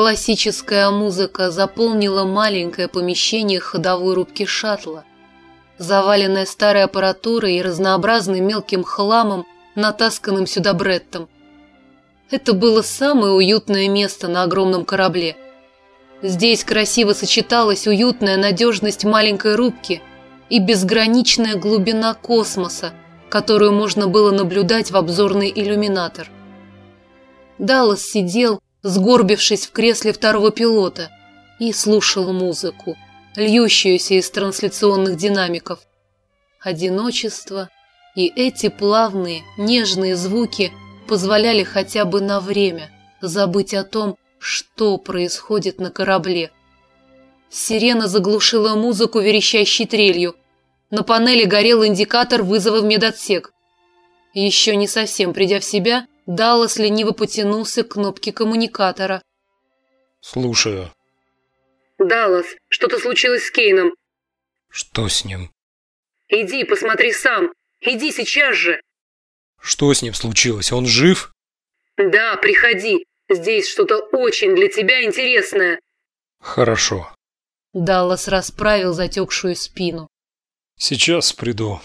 Классическая музыка заполнила маленькое помещение ходовой рубки шаттла, заваленное старой аппаратурой и разнообразным мелким хламом, натасканным сюда Бреттом. Это было самое уютное место на огромном корабле. Здесь красиво сочеталась уютная надежность маленькой рубки и безграничная глубина космоса, которую можно было наблюдать в обзорный иллюминатор. Даллас сидел, сгорбившись в кресле второго пилота, и слушал музыку, льющуюся из трансляционных динамиков. Одиночество и эти плавные, нежные звуки позволяли хотя бы на время забыть о том, что происходит на корабле. Сирена заглушила музыку верещащей трелью. На панели горел индикатор вызова в медотсек. Еще не совсем придя в себя, Даллас лениво потянулся к кнопке коммуникатора. «Слушаю». «Даллас, что-то случилось с Кейном». «Что с ним?» «Иди, посмотри сам. Иди сейчас же». «Что с ним случилось? Он жив?» «Да, приходи. Здесь что-то очень для тебя интересное». «Хорошо». Даллас расправил затекшую спину. «Сейчас приду».